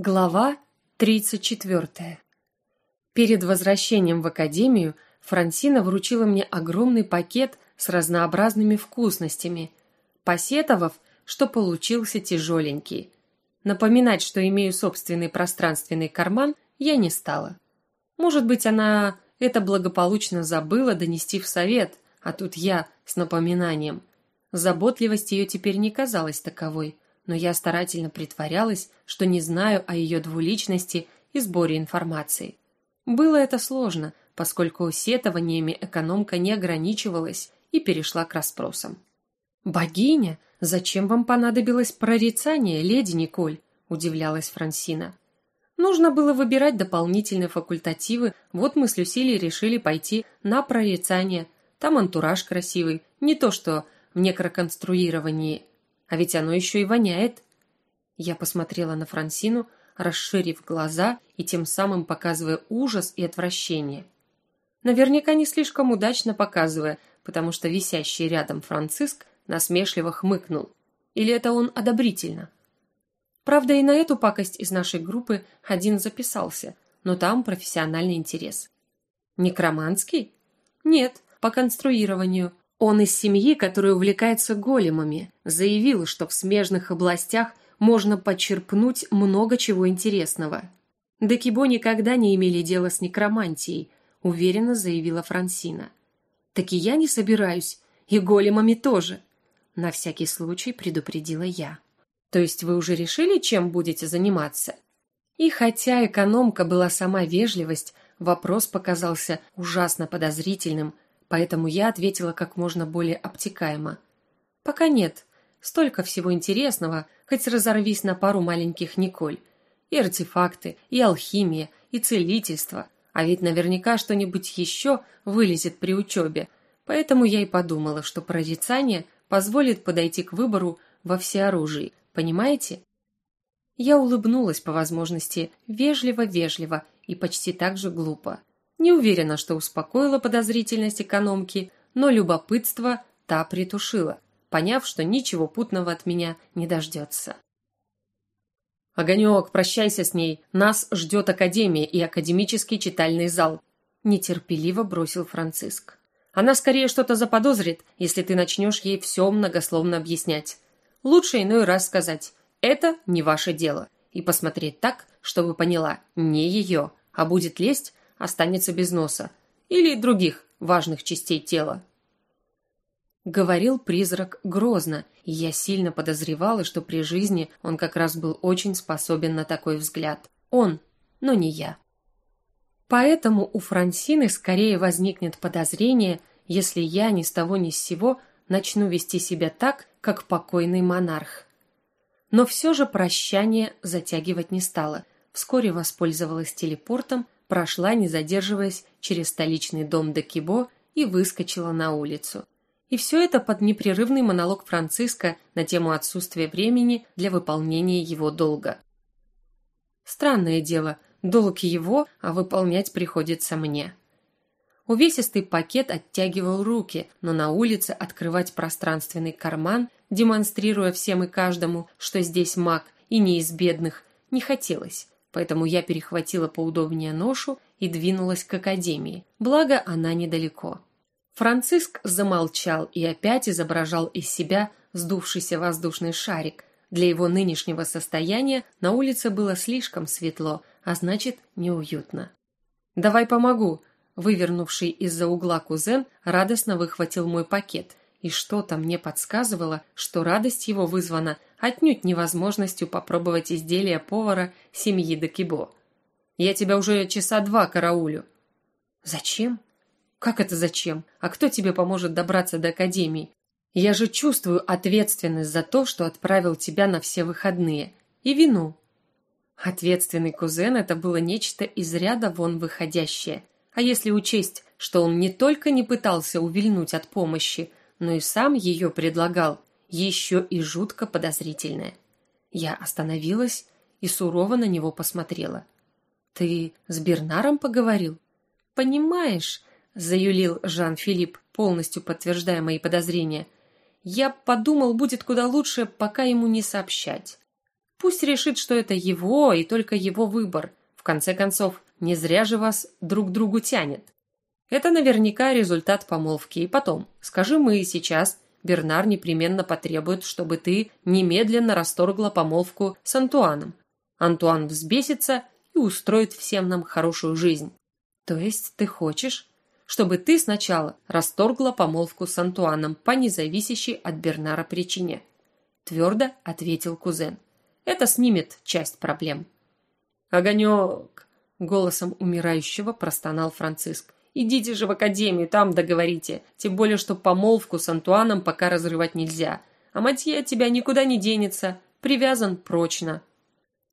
Глава 34. Перед возвращением в академию Франсина вручила мне огромный пакет с разнообразными вкусностями, посетовав, что получился тяжеленький. Напоминать, что имею собственный пространственный карман, я не стала. Может быть, она это благополучно забыла донести в совет, а тут я с напоминанием. Заботливость ее теперь не казалась таковой – но я старательно притворялась, что не знаю о ее двуличности и сборе информации. Было это сложно, поскольку сетованиями экономка не ограничивалась и перешла к расспросам. «Богиня, зачем вам понадобилось прорицание, леди Николь?» – удивлялась Франсина. Нужно было выбирать дополнительные факультативы, вот мы с Люсилией решили пойти на прорицание. Там антураж красивый, не то что в некроконструировании а ведь оно еще и воняет. Я посмотрела на Франсину, расширив глаза и тем самым показывая ужас и отвращение. Наверняка не слишком удачно показывая, потому что висящий рядом Франциск насмешливо хмыкнул. Или это он одобрительно? Правда, и на эту пакость из нашей группы один записался, но там профессиональный интерес. Некроманский? Нет, по конструированию, он из семьи, которая увлекается големами, заявил, что в смежных областях можно почерпнуть много чего интересного. Декибо никогда не имели дела с некромантией, уверенно заявила Франсина. Так и я не собираюсь, и големами тоже. На всякий случай предупредила я. То есть вы уже решили, чем будете заниматься? И хотя экономка была сама вежливость, вопрос показался ужасно подозрительным – поэтому я ответила как можно более обтекаемо. «Пока нет. Столько всего интересного, хоть разорвись на пару маленьких Николь. И артефакты, и алхимия, и целительство. А ведь наверняка что-нибудь еще вылезет при учебе. Поэтому я и подумала, что прорицание позволит подойти к выбору во всеоружии. Понимаете?» Я улыбнулась по возможности вежливо-вежливо и почти так же глупо. Не уверена, что успокоила подозрительность экономки, но любопытство та притушила, поняв, что ничего путного от меня не дождется. «Огонек, прощайся с ней. Нас ждет академия и академический читальный зал», – нетерпеливо бросил Франциск. «Она скорее что-то заподозрит, если ты начнешь ей все многословно объяснять. Лучше иной раз сказать «это не ваше дело» и посмотреть так, чтобы поняла не ее, а будет лезть, останется без носа или других важных частей тела. Говорил призрак грозно, и я сильно подозревала, что при жизни он как раз был очень способен на такой взгляд. Он, но не я. Поэтому у Франсины скорее возникнет подозрение, если я ни с того ни с сего начну вести себя так, как покойный монарх. Но все же прощание затягивать не стало. Вскоре воспользовалась телепортом, прошла, не задерживаясь, через столичный дом Декибо и выскочила на улицу. И все это под непрерывный монолог Франциска на тему отсутствия времени для выполнения его долга. Странное дело, долг его, а выполнять приходится мне. Увесистый пакет оттягивал руки, но на улице открывать пространственный карман, демонстрируя всем и каждому, что здесь маг и не из бедных, не хотелось поэтому я перехватила поудобнее ношу и двинулась к академии, благо она недалеко. Франциск замолчал и опять изображал из себя сдувшийся воздушный шарик. Для его нынешнего состояния на улице было слишком светло, а значит неуютно. «Давай помогу!» Вывернувший из-за угла кузен радостно выхватил мой пакет, и что-то мне подсказывало, что радость его вызвана отнюдь невозможностью попробовать изделия повара семьи Декибо. Я тебя уже часа два караулю. Зачем? Как это зачем? А кто тебе поможет добраться до академии? Я же чувствую ответственность за то, что отправил тебя на все выходные. И вину. Ответственный кузен – это было нечто из ряда вон выходящее. А если учесть, что он не только не пытался увильнуть от помощи, но и сам ее предлагал, еще и жутко подозрительное. Я остановилась и сурово на него посмотрела. «Ты с Бернаром поговорил?» «Понимаешь», — заюлил Жан-Филипп, полностью подтверждая мои подозрения, «я подумал, будет куда лучше, пока ему не сообщать». Пусть решит, что это его и только его выбор. В конце концов, не зря же вас друг другу тянет. Это наверняка результат помолвки. И потом, скажи мы сейчас, Бернар непременно потребует, чтобы ты немедленно расторгла помолвку с Антуаном. Антуан взбесится и устроит всем нам хорошую жизнь. То есть ты хочешь, чтобы ты сначала расторгла помолвку с Антуаном по независящей от Бернара причине? Твердо ответил кузен. Это снимет часть проблем. Огонек! Голосом умирающего простонал Франциск. Идите же в академию, там договорите. Тем более, что помолвку с Антуаном пока разрывать нельзя. А Матье от тебя никуда не денется. Привязан прочно.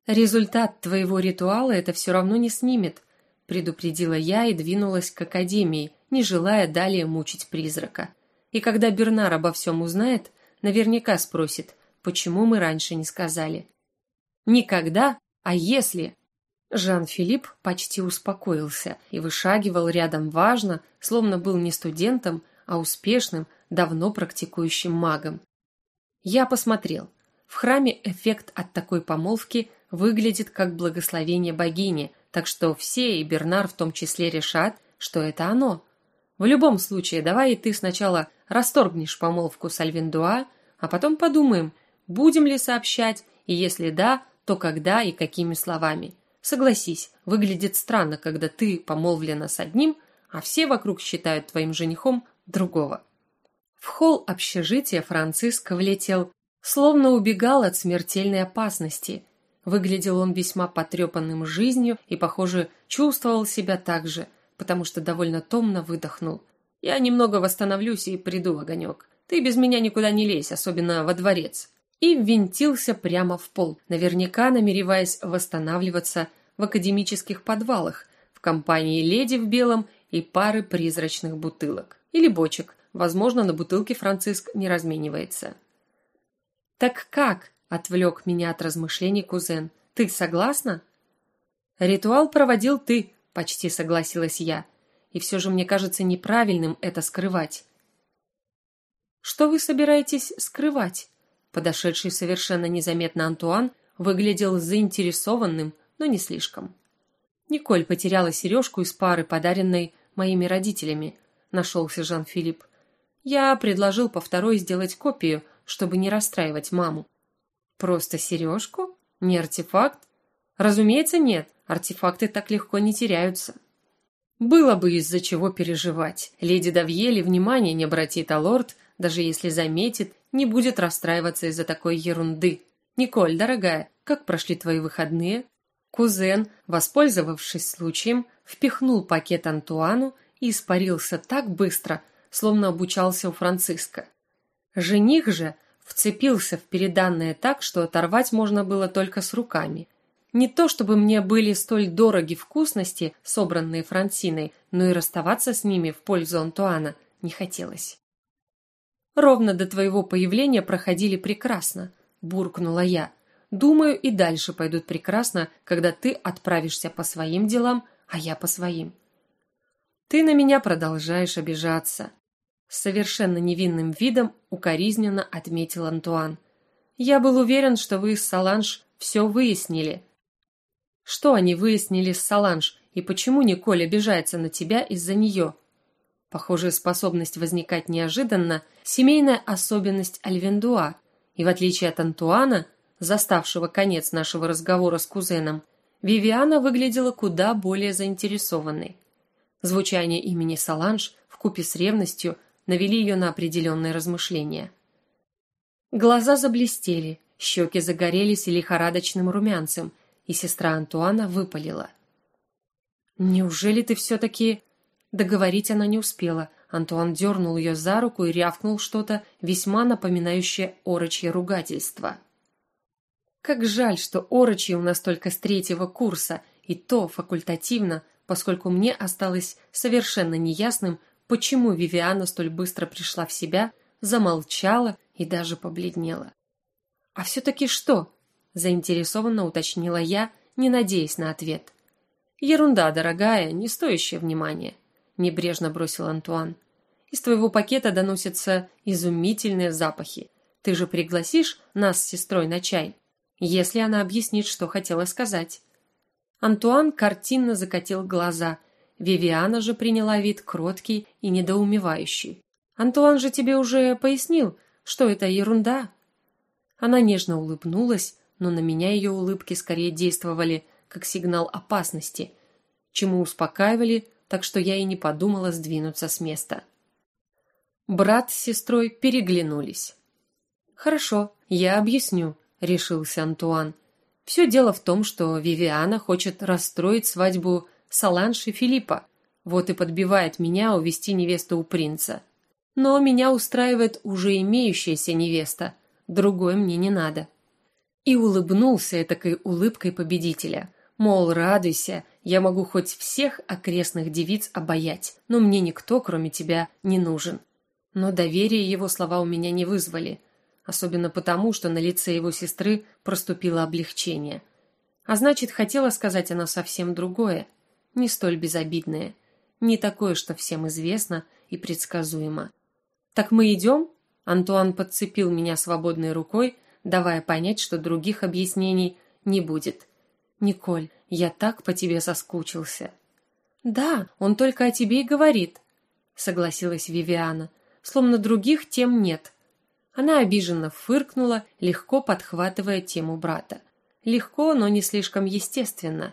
Результат твоего ритуала это все равно не снимет, предупредила я и двинулась к академии, не желая далее мучить призрака. И когда Бернар обо всем узнает, наверняка спросит, почему мы раньше не сказали. Никогда, а если? Жан-Филипп почти успокоился и вышагивал рядом важно, словно был не студентом, а успешным, давно практикующим магом. Я посмотрел. В храме эффект от такой помолвки выглядит как благословение богини, так что все, и Бернар в том числе, решат, что это оно. В любом случае, давай и ты сначала расторгнешь помолвку с Альвиндуа, а потом подумаем, будем ли сообщать, и если да, то когда и какими словами. Согласись, выглядит странно, когда ты помолвлена с одним, а все вокруг считают твоим женихом другого. В холл общежития Франциско влетел, словно убегал от смертельной опасности. Выглядел он весьма потрепанным жизнью и, похоже, чувствовал себя так же, потому что довольно томно выдохнул. «Я немного восстановлюсь и приду, Огонек. Ты без меня никуда не лезь, особенно во дворец и ввинтился прямо в пол, наверняка намереваясь восстанавливаться в академических подвалах в компании леди в белом и пары призрачных бутылок. Или бочек. Возможно, на бутылке Франциск не разменивается. «Так как?» – отвлек меня от размышлений кузен. «Ты согласна?» «Ритуал проводил ты», – почти согласилась я. «И все же мне кажется неправильным это скрывать». «Что вы собираетесь скрывать?» Подошедший совершенно незаметно Антуан выглядел заинтересованным, но не слишком. Николь потеряла сережку из пары, подаренной моими родителями, нашелся Жан-Филипп. Я предложил по второй сделать копию, чтобы не расстраивать маму. Просто сережку? Не артефакт? Разумеется, нет. Артефакты так легко не теряются. Было бы из-за чего переживать. Леди Давьели внимания не обратит, а лорд, даже если заметит, не будет расстраиваться из-за такой ерунды. Николь, дорогая, как прошли твои выходные? Кузен, воспользовавшись случаем, впихнул пакет Антуану и испарился так быстро, словно обучался у Франциска. Жених же вцепился в переданное так, что оторвать можно было только с руками. Не то чтобы мне были столь дороги вкусности, собранные Франсиной, но и расставаться с ними в пользу Антуана не хотелось. Ровно до твоего появления проходили прекрасно, буркнула я. Думаю, и дальше пойдут прекрасно, когда ты отправишься по своим делам, а я по своим. Ты на меня продолжаешь обижаться. С совершенно невинным видом укоризненно отметил Антуан. Я был уверен, что вы с Саланж все выяснили. Что они выяснили с Саланж и почему Николь обижается на тебя из-за нее? Похожая способность возникать неожиданно – семейная особенность Альвендуа, и в отличие от Антуана, заставшего конец нашего разговора с кузеном, Вивиана выглядела куда более заинтересованной. Звучание имени Саланж вкупе с ревностью навели ее на определенные размышления. Глаза заблестели, щеки загорелись лихорадочным румянцем, и сестра Антуана выпалила. «Неужели ты все-таки...» Договорить она не успела. Антуан дернул ее за руку и рявкнул что-то, весьма напоминающее орочье ругательство. Как жаль, что орочье у нас только с третьего курса, и то факультативно, поскольку мне осталось совершенно неясным, почему Вивиана столь быстро пришла в себя, замолчала и даже побледнела. «А все-таки что?» – заинтересованно уточнила я, не надеясь на ответ. «Ерунда, дорогая, не стоящая внимания», – небрежно бросил Антуан. «Из твоего пакета доносятся изумительные запахи. Ты же пригласишь нас с сестрой на чай?» если она объяснит, что хотела сказать. Антуан картинно закатил глаза. Вивиана же приняла вид кроткий и недоумевающий. «Антуан же тебе уже пояснил, что это ерунда». Она нежно улыбнулась, но на меня ее улыбки скорее действовали как сигнал опасности, чему успокаивали, так что я и не подумала сдвинуться с места. Брат с сестрой переглянулись. «Хорошо, я объясню», — решился Антуан. «Все дело в том, что Вивиана хочет расстроить свадьбу Саланж и Филиппа, вот и подбивает меня увести невесту у принца. Но меня устраивает уже имеющаяся невеста, другой мне не надо». И улыбнулся этакой улыбкой победителя. Мол, радуйся, я могу хоть всех окрестных девиц обаять, но мне никто, кроме тебя, не нужен. Но доверия его слова у меня не вызвали, особенно потому, что на лице его сестры проступило облегчение. А значит, хотела сказать она совсем другое, не столь безобидное, не такое, что всем известно и предсказуемо. «Так мы идем?» Антуан подцепил меня свободной рукой, давая понять, что других объяснений не будет. «Николь, я так по тебе соскучился». «Да, он только о тебе и говорит», — согласилась Вивиана словно других тем нет. Она обиженно фыркнула, легко подхватывая тему брата. Легко, но не слишком естественно.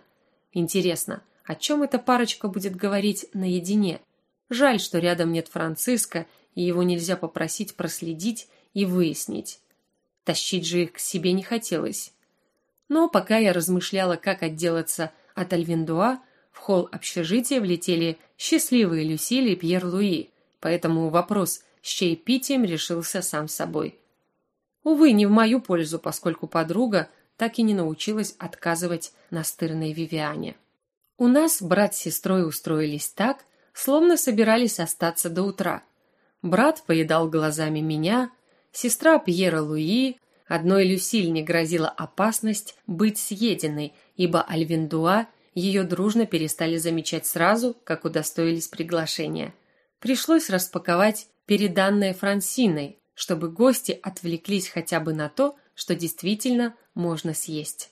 Интересно, о чем эта парочка будет говорить наедине? Жаль, что рядом нет Франциска, и его нельзя попросить проследить и выяснить. Тащить же их к себе не хотелось. Но пока я размышляла, как отделаться от Альвиндуа, в холл общежития влетели счастливые Люсиль и Пьер Луи поэтому вопрос с чаепитием решился сам собой. Увы, не в мою пользу, поскольку подруга так и не научилась отказывать настырной Вивиане. У нас брат с сестрой устроились так, словно собирались остаться до утра. Брат поедал глазами меня, сестра Пьера Луи, одной Люсиль не грозила опасность быть съеденной, ибо Альвиндуа ее дружно перестали замечать сразу, как удостоились приглашения – Пришлось распаковать переданное Франсиной, чтобы гости отвлеклись хотя бы на то, что действительно можно съесть.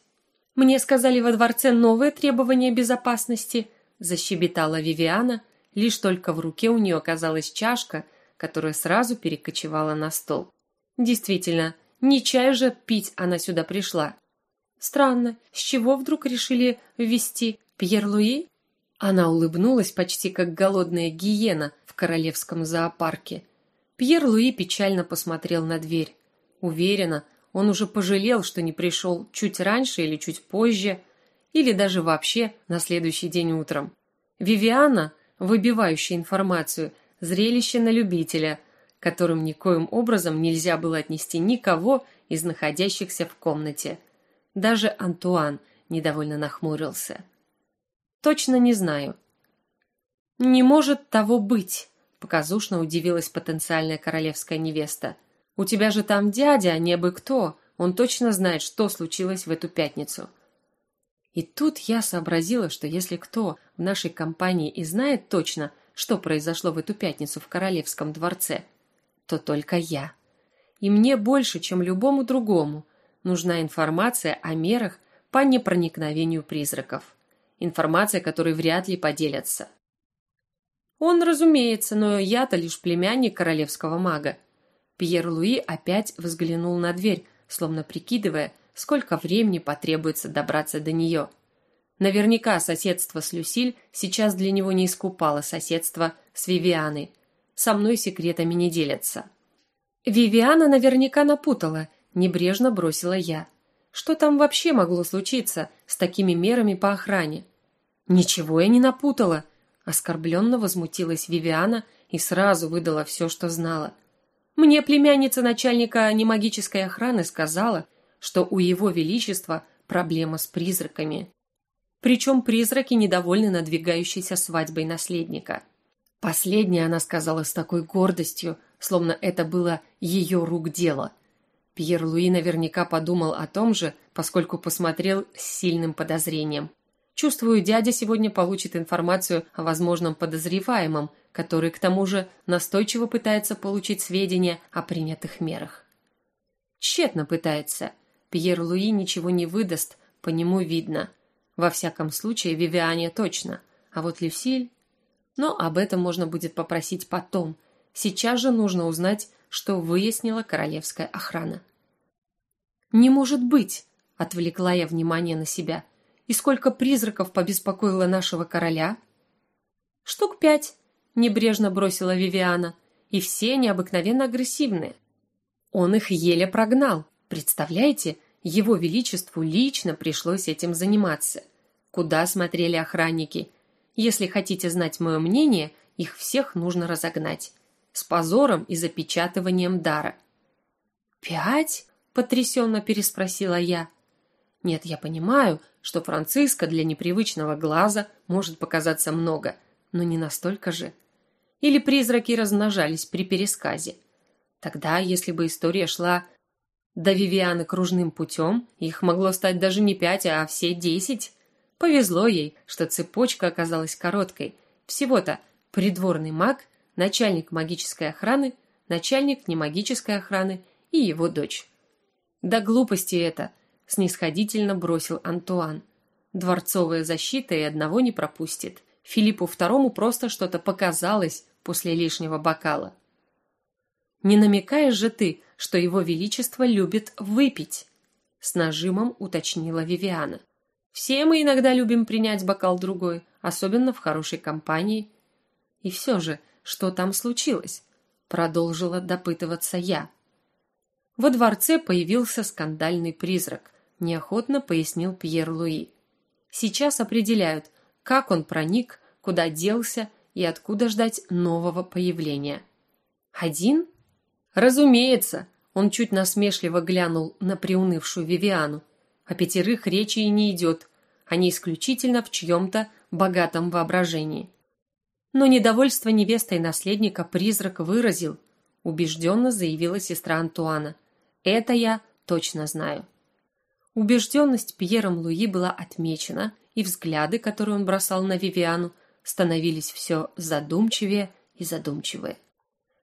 Мне сказали во дворце новые требования безопасности, защебетала Вивиана, лишь только в руке у нее оказалась чашка, которая сразу перекочевала на стол. Действительно, не чай же пить она сюда пришла. Странно, с чего вдруг решили ввести Пьер Луи? Она улыбнулась почти как голодная гиена, королевском зоопарке. Пьер Луи печально посмотрел на дверь. Уверенно, он уже пожалел, что не пришел чуть раньше или чуть позже, или даже вообще на следующий день утром. Вивиана, выбивающая информацию, зрелище на любителя, которым никоим образом нельзя было отнести никого из находящихся в комнате. Даже Антуан недовольно нахмурился. Точно не знаю. Не может того быть, Показушно удивилась потенциальная королевская невеста. «У тебя же там дядя, а не бы кто. Он точно знает, что случилось в эту пятницу». И тут я сообразила, что если кто в нашей компании и знает точно, что произошло в эту пятницу в королевском дворце, то только я. И мне больше, чем любому другому, нужна информация о мерах по непроникновению призраков. Информация, которой вряд ли поделятся. Он, разумеется, но я-то лишь племянник королевского мага. Пьер Луи опять взглянул на дверь, словно прикидывая, сколько времени потребуется добраться до нее. Наверняка соседство с Люсиль сейчас для него не искупало соседство с Вивианой. Со мной секретами не делятся. Вивиана наверняка напутала, небрежно бросила я. Что там вообще могло случиться с такими мерами по охране? Ничего я не напутала, Оскорбленно возмутилась Вивиана и сразу выдала все, что знала. Мне племянница начальника немагической охраны сказала, что у его величества проблема с призраками. Причем призраки недовольны надвигающейся свадьбой наследника. Последнее она сказала с такой гордостью, словно это было ее рук дело. Пьер Луи наверняка подумал о том же, поскольку посмотрел с сильным подозрением. Чувствую, дядя сегодня получит информацию о возможном подозреваемом, который к тому же настойчиво пытается получить сведения о принятых мерах. Тщетно пытается. Пьер Луи ничего не выдаст, по нему видно. Во всяком случае, Вивиане точно. А вот Люсиль... Но об этом можно будет попросить потом. Сейчас же нужно узнать, что выяснила королевская охрана. «Не может быть!» – отвлекла я внимание на себя. «И сколько призраков побеспокоило нашего короля?» «Штук пять», – небрежно бросила Вивиана. «И все необыкновенно агрессивные. Он их еле прогнал. Представляете, его величеству лично пришлось этим заниматься. Куда смотрели охранники? Если хотите знать мое мнение, их всех нужно разогнать. С позором и запечатыванием дара. «Пять?» – потрясенно переспросила я. «Нет, я понимаю, что Франциска для непривычного глаза может показаться много, но не настолько же. Или призраки размножались при пересказе. Тогда, если бы история шла до Вивианы кружным путем, их могло стать даже не пять, а все десять. Повезло ей, что цепочка оказалась короткой. Всего-то придворный маг, начальник магической охраны, начальник немагической охраны и его дочь. Да глупости это, снисходительно бросил Антуан. Дворцовая защита и одного не пропустит. Филиппу II просто что-то показалось после лишнего бокала. Не намекаешь же ты, что его величество любит выпить? С нажимом уточнила Вивиана. Все мы иногда любим принять бокал другой, особенно в хорошей компании. И все же, что там случилось? Продолжила допытываться я. Во дворце появился скандальный призрак, неохотно пояснил Пьер Луи. Сейчас определяют, как он проник, куда делся и откуда ждать нового появления. Один Разумеется, он чуть насмешливо глянул на приунывшую Вивиану. О пятерых речи и не идет, они исключительно в чьем-то богатом воображении. Но недовольство невестой наследника призрак выразил, убежденно заявила сестра Антуана. Это я точно знаю. Убежденность Пьером Луи была отмечена, и взгляды, которые он бросал на Вивиану, становились все задумчивее и задумчивее.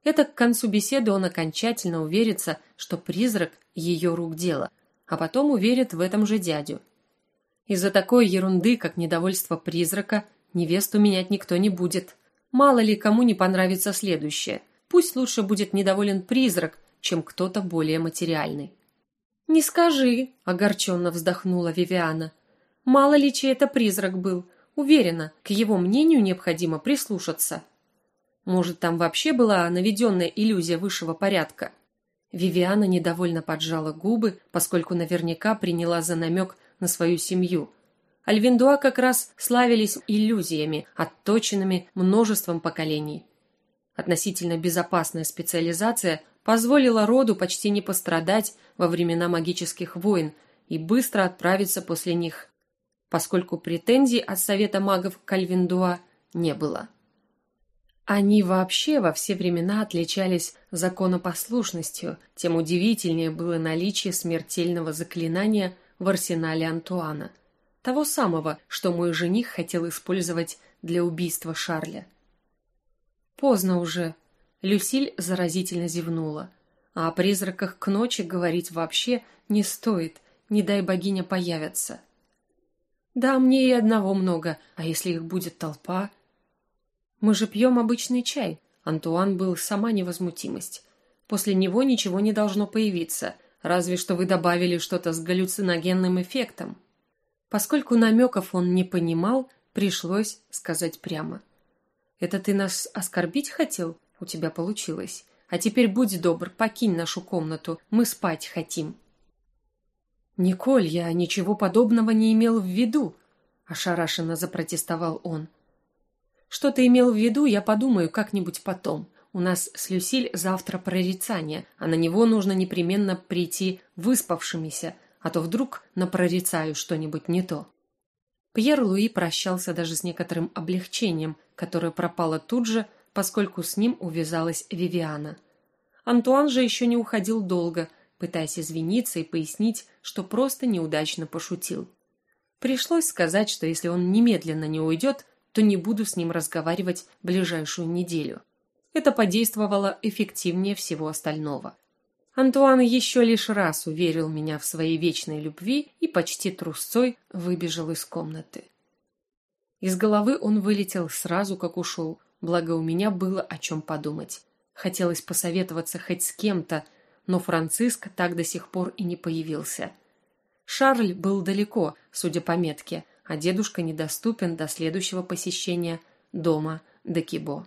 Это к концу беседы он окончательно уверится, что призрак ее рук дело, а потом уверит в этом же дядю. Из-за такой ерунды, как недовольство призрака, невесту менять никто не будет. Мало ли кому не понравится следующее. Пусть лучше будет недоволен призрак, чем кто-то более материальный. «Не скажи», — огорченно вздохнула Вивиана. «Мало ли чей это призрак был. Уверена, к его мнению необходимо прислушаться». Может, там вообще была наведенная иллюзия высшего порядка? Вивиана недовольно поджала губы, поскольку наверняка приняла за намек на свою семью. Альвиндуа как раз славились иллюзиями, отточенными множеством поколений. Относительно безопасная специализация позволила роду почти не пострадать во времена магических войн и быстро отправиться после них, поскольку претензий от Совета магов к Альвиндуа не было. Они вообще во все времена отличались законопослушностью, тем удивительнее было наличие смертельного заклинания в арсенале Антуана, того самого, что мой жених хотел использовать для убийства Шарля. Поздно уже. Люсиль заразительно зевнула. А о призраках к ночи говорить вообще не стоит, не дай богиня появятся. Да, мне и одного много, а если их будет толпа, мы же пьем обычный чай. Антуан был сама невозмутимость. После него ничего не должно появиться, разве что вы добавили что-то с галлюциногенным эффектом. Поскольку намеков он не понимал, пришлось сказать прямо. «Это ты нас оскорбить хотел? У тебя получилось. А теперь будь добр, покинь нашу комнату, мы спать хотим». «Николь, я ничего подобного не имел в виду», – ошарашенно запротестовал он. Что ты имел в виду, я подумаю как-нибудь потом. У нас с Люсиль завтра прорицание, а на него нужно непременно прийти выспавшимися, а то вдруг напрорицаю что-нибудь не то. Пьер Луи прощался даже с некоторым облегчением, которое пропало тут же, поскольку с ним увязалась Вивиана. Антуан же еще не уходил долго, пытаясь извиниться и пояснить, что просто неудачно пошутил. Пришлось сказать, что если он немедленно не уйдет, то не буду с ним разговаривать ближайшую неделю. Это подействовало эффективнее всего остального. Антуан еще лишь раз уверил меня в своей вечной любви и почти трусцой выбежал из комнаты. Из головы он вылетел сразу, как ушел, благо у меня было о чем подумать. Хотелось посоветоваться хоть с кем-то, но Франциск так до сих пор и не появился. Шарль был далеко, судя по метке, а дедушка недоступен до следующего посещения дома Декибо.